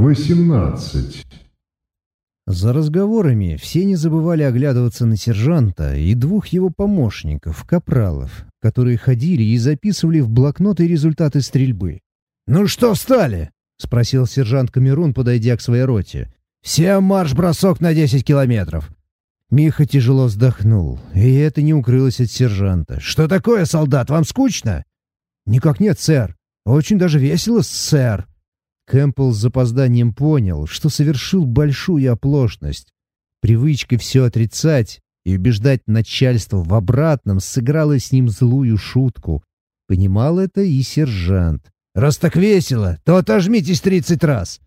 18. За разговорами все не забывали оглядываться на сержанта и двух его помощников, капралов, которые ходили и записывали в блокноты результаты стрельбы. «Ну что встали?» — спросил сержант Камерун, подойдя к своей роте. «Всем марш-бросок на 10 километров!» Миха тяжело вздохнул, и это не укрылось от сержанта. «Что такое, солдат, вам скучно?» «Никак нет, сэр. Очень даже весело, сэр». Кэмпбелл с запозданием понял, что совершил большую оплошность. Привычка все отрицать и убеждать начальство в обратном сыграла с ним злую шутку. Понимал это и сержант. «Раз так весело, то отожмитесь тридцать раз!»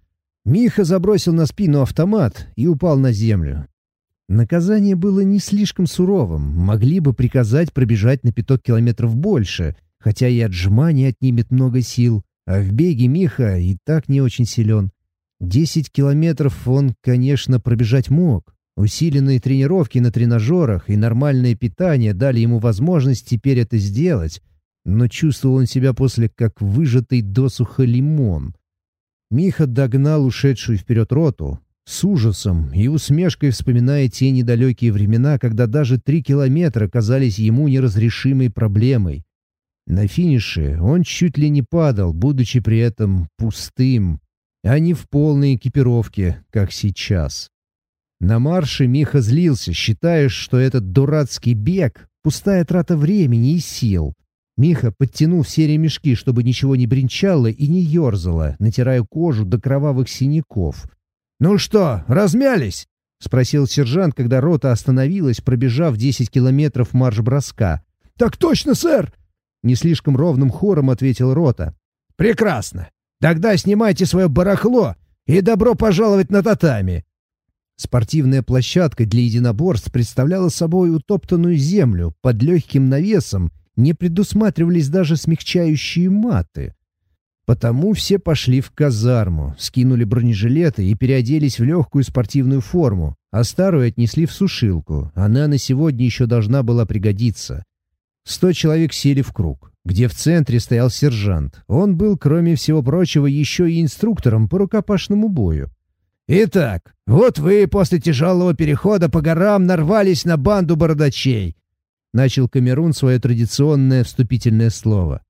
Миха забросил на спину автомат и упал на землю. Наказание было не слишком суровым, могли бы приказать пробежать на пяток километров больше, хотя и отжимание отнимет много сил, а в беге Миха и так не очень силен. Десять километров он, конечно, пробежать мог. Усиленные тренировки на тренажерах и нормальное питание дали ему возможность теперь это сделать, но чувствовал он себя после как выжатый досуха лимон. Миха догнал ушедшую вперед роту, с ужасом и усмешкой вспоминая те недалекие времена, когда даже три километра казались ему неразрешимой проблемой. На финише он чуть ли не падал, будучи при этом пустым, а не в полной экипировке, как сейчас. На марше Миха злился, считая, что этот дурацкий бег — пустая трата времени и сил. Миха подтянул все ремешки, чтобы ничего не бренчало и не ерзало, натирая кожу до кровавых синяков. «Ну что, размялись?» — спросил сержант, когда рота остановилась, пробежав 10 километров марш-броска. «Так точно, сэр!» — не слишком ровным хором ответил рота. «Прекрасно! Тогда снимайте свое барахло и добро пожаловать на татами!» Спортивная площадка для единоборств представляла собой утоптанную землю под легким навесом не предусматривались даже смягчающие маты. Потому все пошли в казарму, скинули бронежилеты и переоделись в легкую спортивную форму, а старую отнесли в сушилку. Она на сегодня еще должна была пригодиться. Сто человек сели в круг, где в центре стоял сержант. Он был, кроме всего прочего, еще и инструктором по рукопашному бою. «Итак, вот вы после тяжелого перехода по горам нарвались на банду бородачей. Начал Камерун свое традиционное вступительное слово.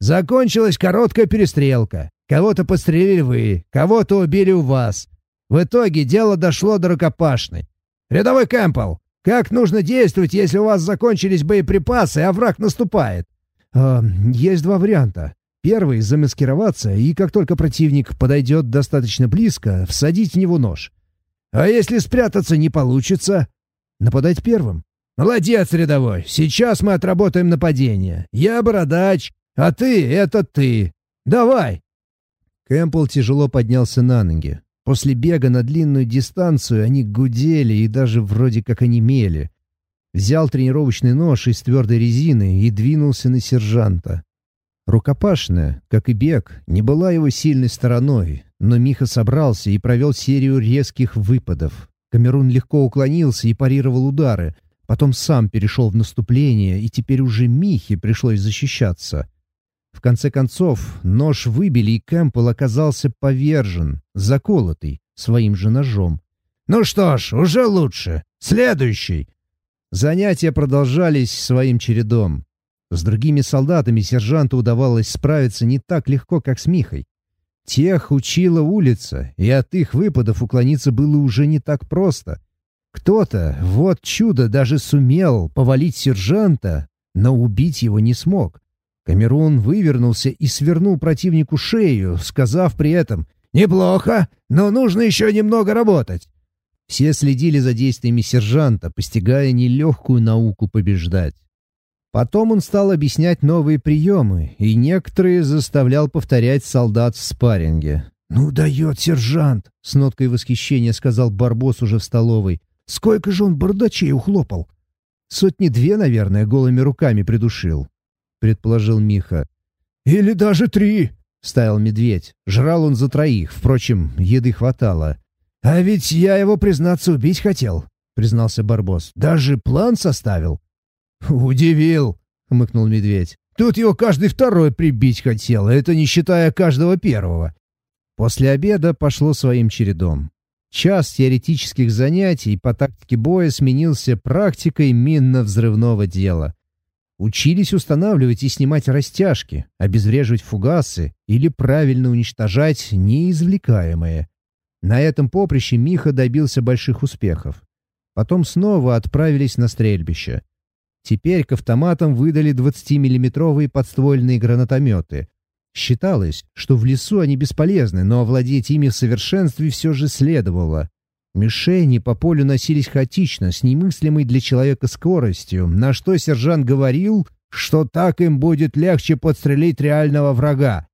Закончилась короткая перестрелка. Кого-то подстрелили вы, кого-то убили у вас. В итоге дело дошло до рукопашной. Рядовой Кэмпбелл, как нужно действовать, если у вас закончились боеприпасы, а враг наступает? Э, есть два варианта. Первый — замаскироваться, и как только противник подойдет достаточно близко, всадить в него нож. А если спрятаться не получится? Нападать первым. «Молодец, рядовой! Сейчас мы отработаем нападение. Я бородач, а ты — это ты. Давай!» Кэмпбелл тяжело поднялся на ноги. После бега на длинную дистанцию они гудели и даже вроде как онемели. Взял тренировочный нож из твердой резины и двинулся на сержанта. Рукопашная, как и бег, не была его сильной стороной, но Миха собрался и провел серию резких выпадов. Камерун легко уклонился и парировал удары, Потом сам перешел в наступление, и теперь уже Михе пришлось защищаться. В конце концов, нож выбили, и Кэмпбелл оказался повержен, заколотый своим же ножом. «Ну что ж, уже лучше. Следующий!» Занятия продолжались своим чередом. С другими солдатами сержанту удавалось справиться не так легко, как с Михой. Тех учила улица, и от их выпадов уклониться было уже не так просто — кто-то, вот чудо, даже сумел повалить сержанта, но убить его не смог. Камерун вывернулся и свернул противнику шею, сказав при этом «Неплохо, но нужно еще немного работать». Все следили за действиями сержанта, постигая нелегкую науку побеждать. Потом он стал объяснять новые приемы, и некоторые заставлял повторять солдат в спарринге. «Ну дает сержант!» — с ноткой восхищения сказал Барбос уже в столовой. Сколько же он бардачей ухлопал? Сотни две, наверное, голыми руками придушил, предположил Миха. Или даже три, ставил медведь. Жрал он за троих, впрочем, еды хватало. А ведь я его, признаться, убить хотел, признался Барбос. Даже план составил. Удивил, хмыкнул медведь. Тут его каждый второй прибить хотел, это не считая каждого первого. После обеда пошло своим чередом. Час теоретических занятий по тактике боя сменился практикой минно-взрывного дела. Учились устанавливать и снимать растяжки, обезвреживать фугасы или правильно уничтожать неизвлекаемое. На этом поприще Миха добился больших успехов. Потом снова отправились на стрельбище. Теперь к автоматам выдали 20-миллиметровые подствольные гранатометы. Считалось, что в лесу они бесполезны, но овладеть ими в совершенстве все же следовало. Мишени по полю носились хаотично, с немыслимой для человека скоростью, на что сержант говорил, что так им будет легче подстрелить реального врага.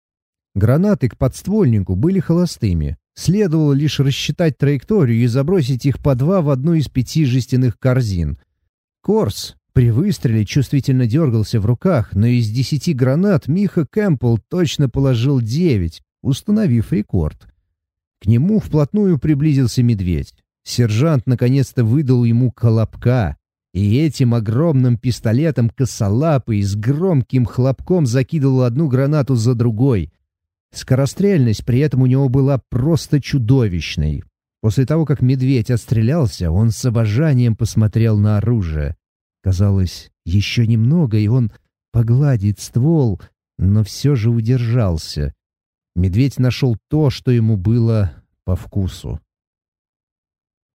Гранаты к подствольнику были холостыми. Следовало лишь рассчитать траекторию и забросить их по два в одну из пяти жестяных корзин. Корс при выстреле чувствительно дергался в руках, но из десяти гранат Миха Кэмпбелл точно положил девять, установив рекорд. К нему вплотную приблизился медведь. Сержант наконец-то выдал ему колобка, и этим огромным пистолетом косолапый с громким хлопком закидывал одну гранату за другой. Скорострельность при этом у него была просто чудовищной. После того, как медведь отстрелялся, он с обожанием посмотрел на оружие. Казалось, еще немного, и он погладит ствол, но все же удержался. Медведь нашел то, что ему было по вкусу.